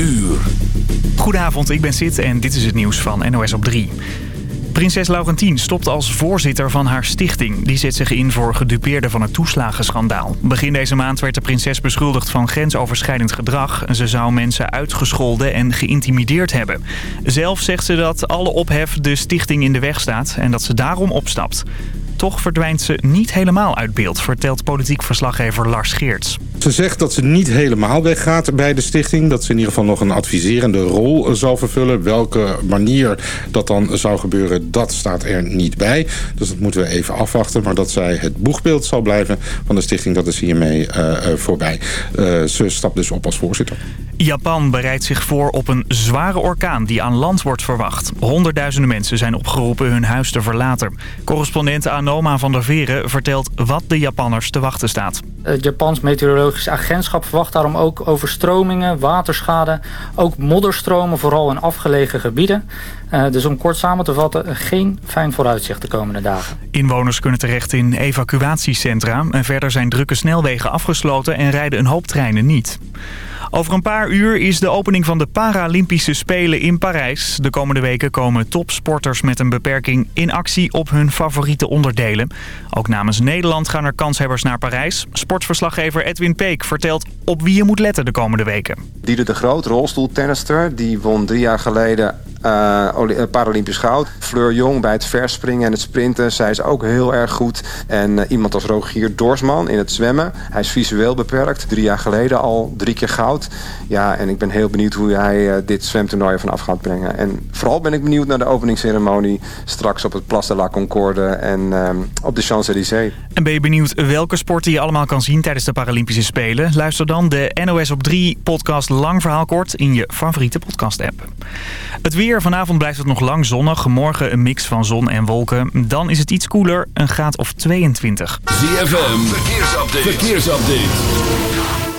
uur. Goedenavond, ik ben Sid en dit is het nieuws van NOS op 3. Prinses Laurentien stopt als voorzitter van haar stichting. Die zet zich in voor gedupeerden van het toeslagenschandaal. Begin deze maand werd de prinses beschuldigd van grensoverschrijdend gedrag. Ze zou mensen uitgescholden en geïntimideerd hebben. Zelf zegt ze dat alle ophef de stichting in de weg staat en dat ze daarom opstapt. Toch verdwijnt ze niet helemaal uit beeld, vertelt politiek verslaggever Lars Geerts. Ze zegt dat ze niet helemaal weggaat bij de stichting. Dat ze in ieder geval nog een adviserende rol zal vervullen. Welke manier dat dan zou gebeuren, dat staat er niet bij. Dus dat moeten we even afwachten. Maar dat zij het boegbeeld zal blijven van de stichting, dat is hiermee uh, voorbij. Uh, ze stapt dus op als voorzitter. Japan bereidt zich voor op een zware orkaan die aan land wordt verwacht. Honderdduizenden mensen zijn opgeroepen hun huis te verlaten. Correspondent Anoma van der Veren vertelt wat de Japanners te wachten staat. Het Japans Meteorologisch Agentschap verwacht daarom ook overstromingen, waterschade... ook modderstromen, vooral in afgelegen gebieden. Uh, dus om kort samen te vatten, geen fijn vooruitzicht de komende dagen. Inwoners kunnen terecht in evacuatiecentra. En verder zijn drukke snelwegen afgesloten en rijden een hoop treinen niet. Over een paar uur is de opening van de Paralympische Spelen in Parijs. De komende weken komen topsporters met een beperking in actie op hun favoriete onderdelen. Ook namens Nederland gaan er kanshebbers naar Parijs. Sportverslaggever Edwin Peek vertelt op wie je moet letten de komende weken. Diede de Groot, rolstoeltennister, die won drie jaar geleden uh, Paralympisch goud. Fleur Jong bij het verspringen en het sprinten. Zij is ook heel erg goed. En uh, iemand als Rogier Dorsman in het zwemmen. Hij is visueel beperkt. Drie jaar geleden al drie keer goud. Ja, en ik ben heel benieuwd hoe hij dit zwemtoernooi vanaf gaat brengen. En vooral ben ik benieuwd naar de openingsceremonie. Straks op het Place de la Concorde en op de Champs-Élysées. En ben je benieuwd welke sporten je allemaal kan zien tijdens de Paralympische Spelen? Luister dan de NOS op 3 podcast Lang Verhaal Kort in je favoriete podcast app. Het weer Vanavond blijft het nog lang zonnig. Morgen een mix van zon en wolken. Dan is het iets koeler, een graad of 22. ZFM, verkeersupdate. verkeersupdate.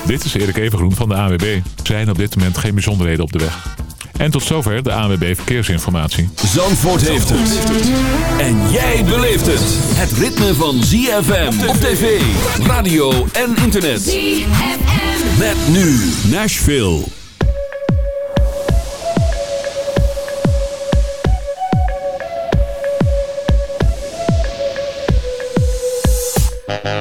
Dit is Erik Evengroen van de AWB. Er zijn op dit moment geen bijzonderheden op de weg. En tot zover de AWB Verkeersinformatie. Zandvoort heeft het. En jij beleeft het. Het ritme van ZFM op tv, radio en internet. ZFM. Met nu Nashville. Uh-huh.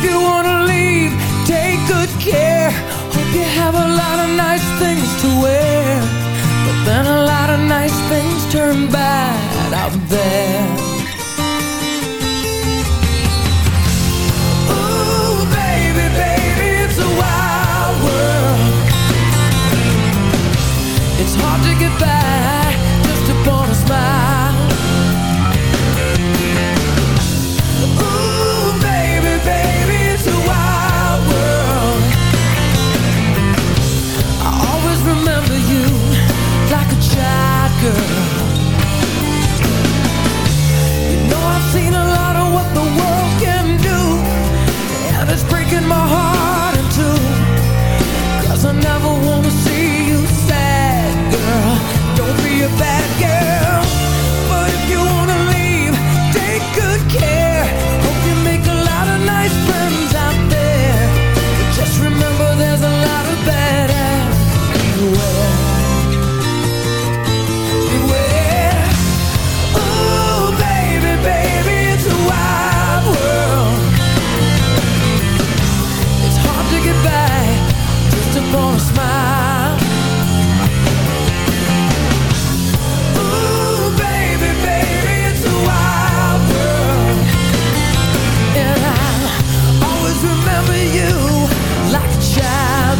If you wanna leave, take good care. Hope you have a lot of nice things to wear. But then a lot of nice things turn bad out there. bad girl.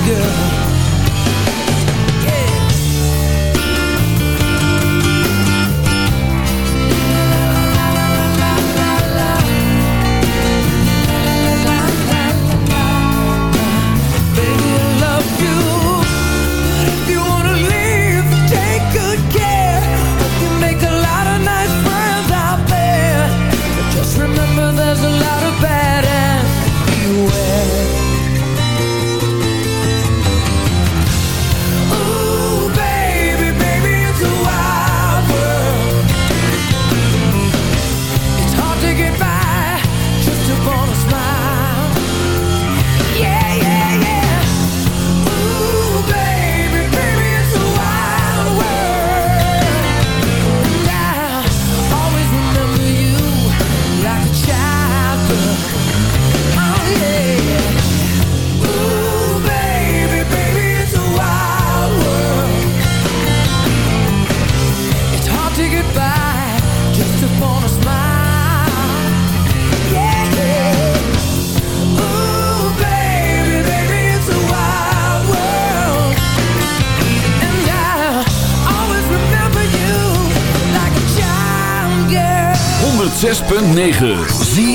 girl. 106.9.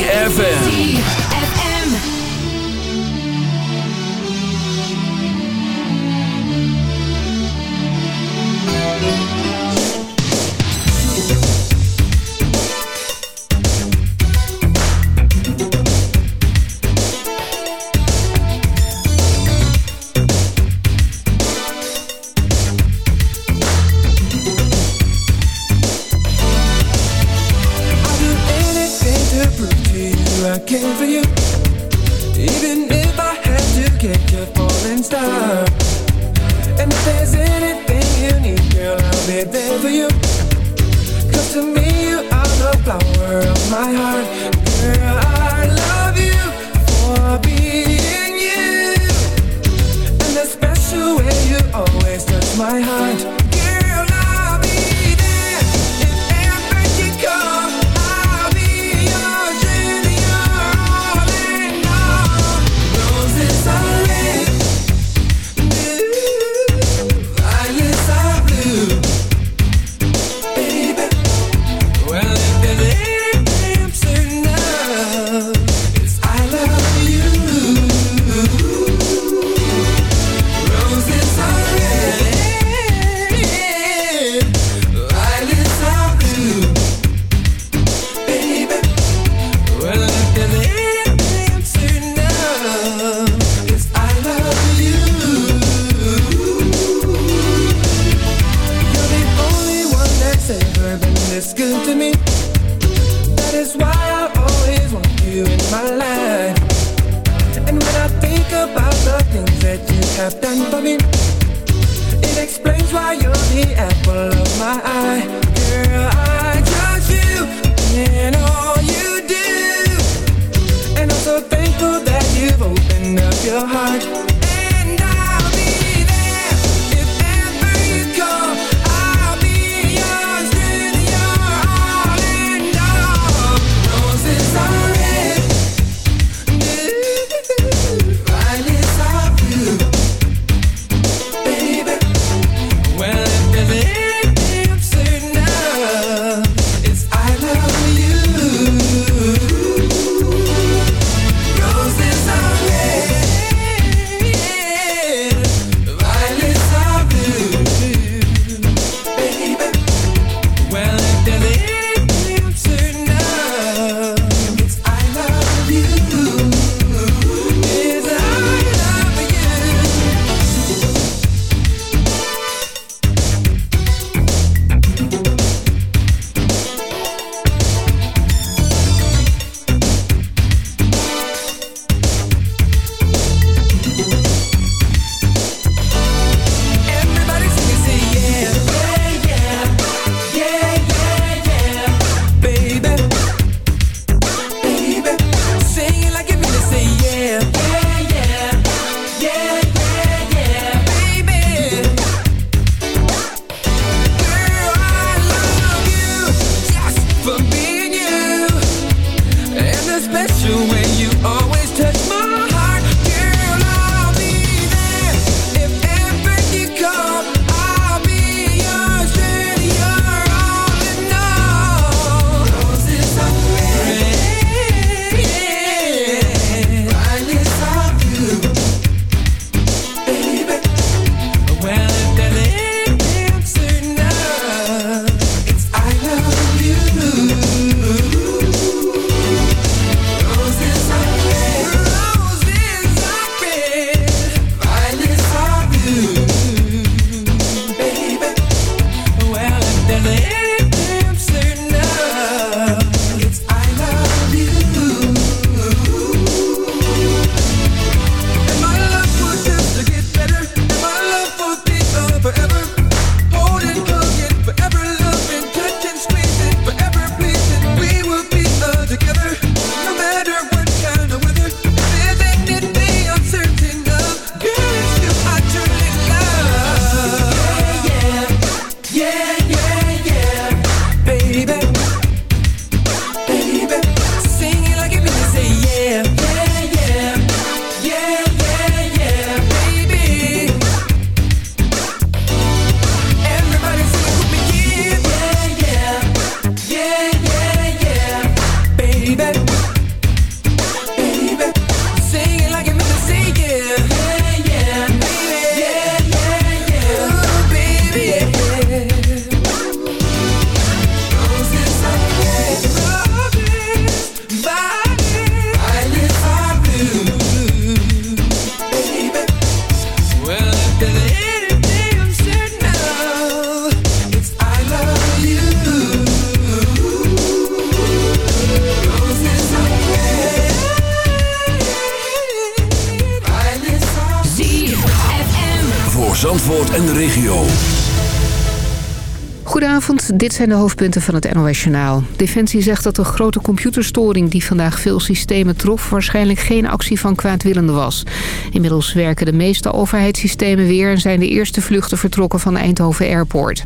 de hoofdpunten van het NOS-journaal. Defensie zegt dat de grote computerstoring die vandaag veel systemen trof... waarschijnlijk geen actie van kwaadwillende was. Inmiddels werken de meeste overheidssystemen weer... en zijn de eerste vluchten vertrokken van Eindhoven Airport.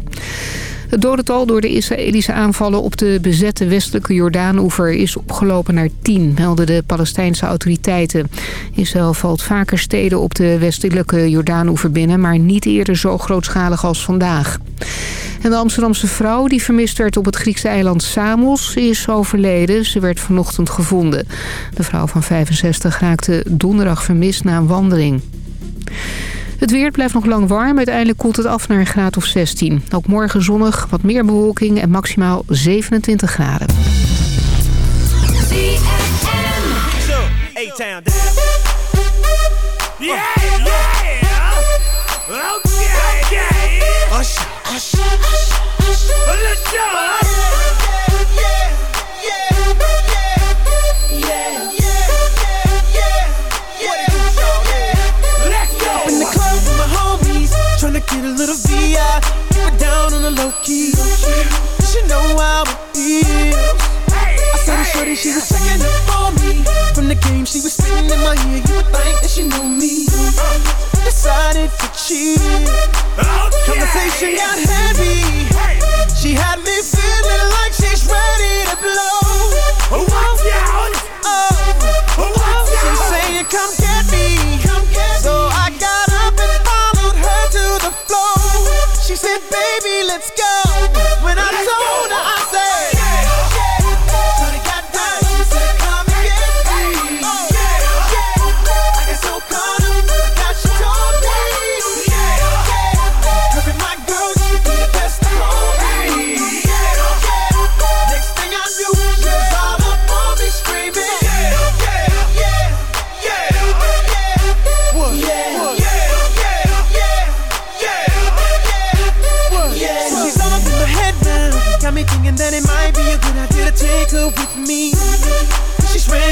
Het dodental door de Israëlische aanvallen op de bezette westelijke Jordaanoever is opgelopen naar tien, melden de Palestijnse autoriteiten. Israël valt vaker steden op de westelijke Jordaanoever binnen, maar niet eerder zo grootschalig als vandaag. En de Amsterdamse vrouw die vermist werd op het Griekse eiland Samos is overleden. Ze werd vanochtend gevonden. De vrouw van 65 raakte donderdag vermist na een wandeling. Het weer blijft nog lang warm. Uiteindelijk koelt het af naar een graad of 16. Ook morgen zonnig, wat meer bewolking en maximaal 27 graden. she was checking up for me From the game she was spitting in my ear You would think that she knew me Decided to cheat Conversation got heavy she had me feeling like she's ready to blow.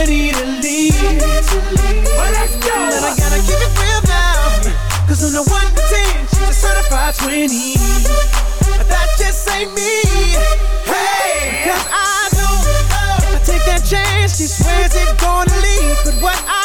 Ready to leave. Well, let's go. But I gotta keep it real now. Cause on the 1 to 10, she's a certified 20. But that just ain't me. Hey! Cause I know I take that chance, she swears it's gonna leave. But what I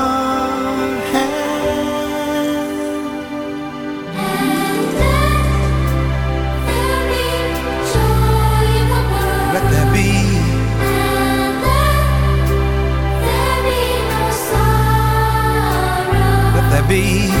be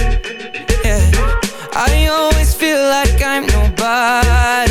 Nobody.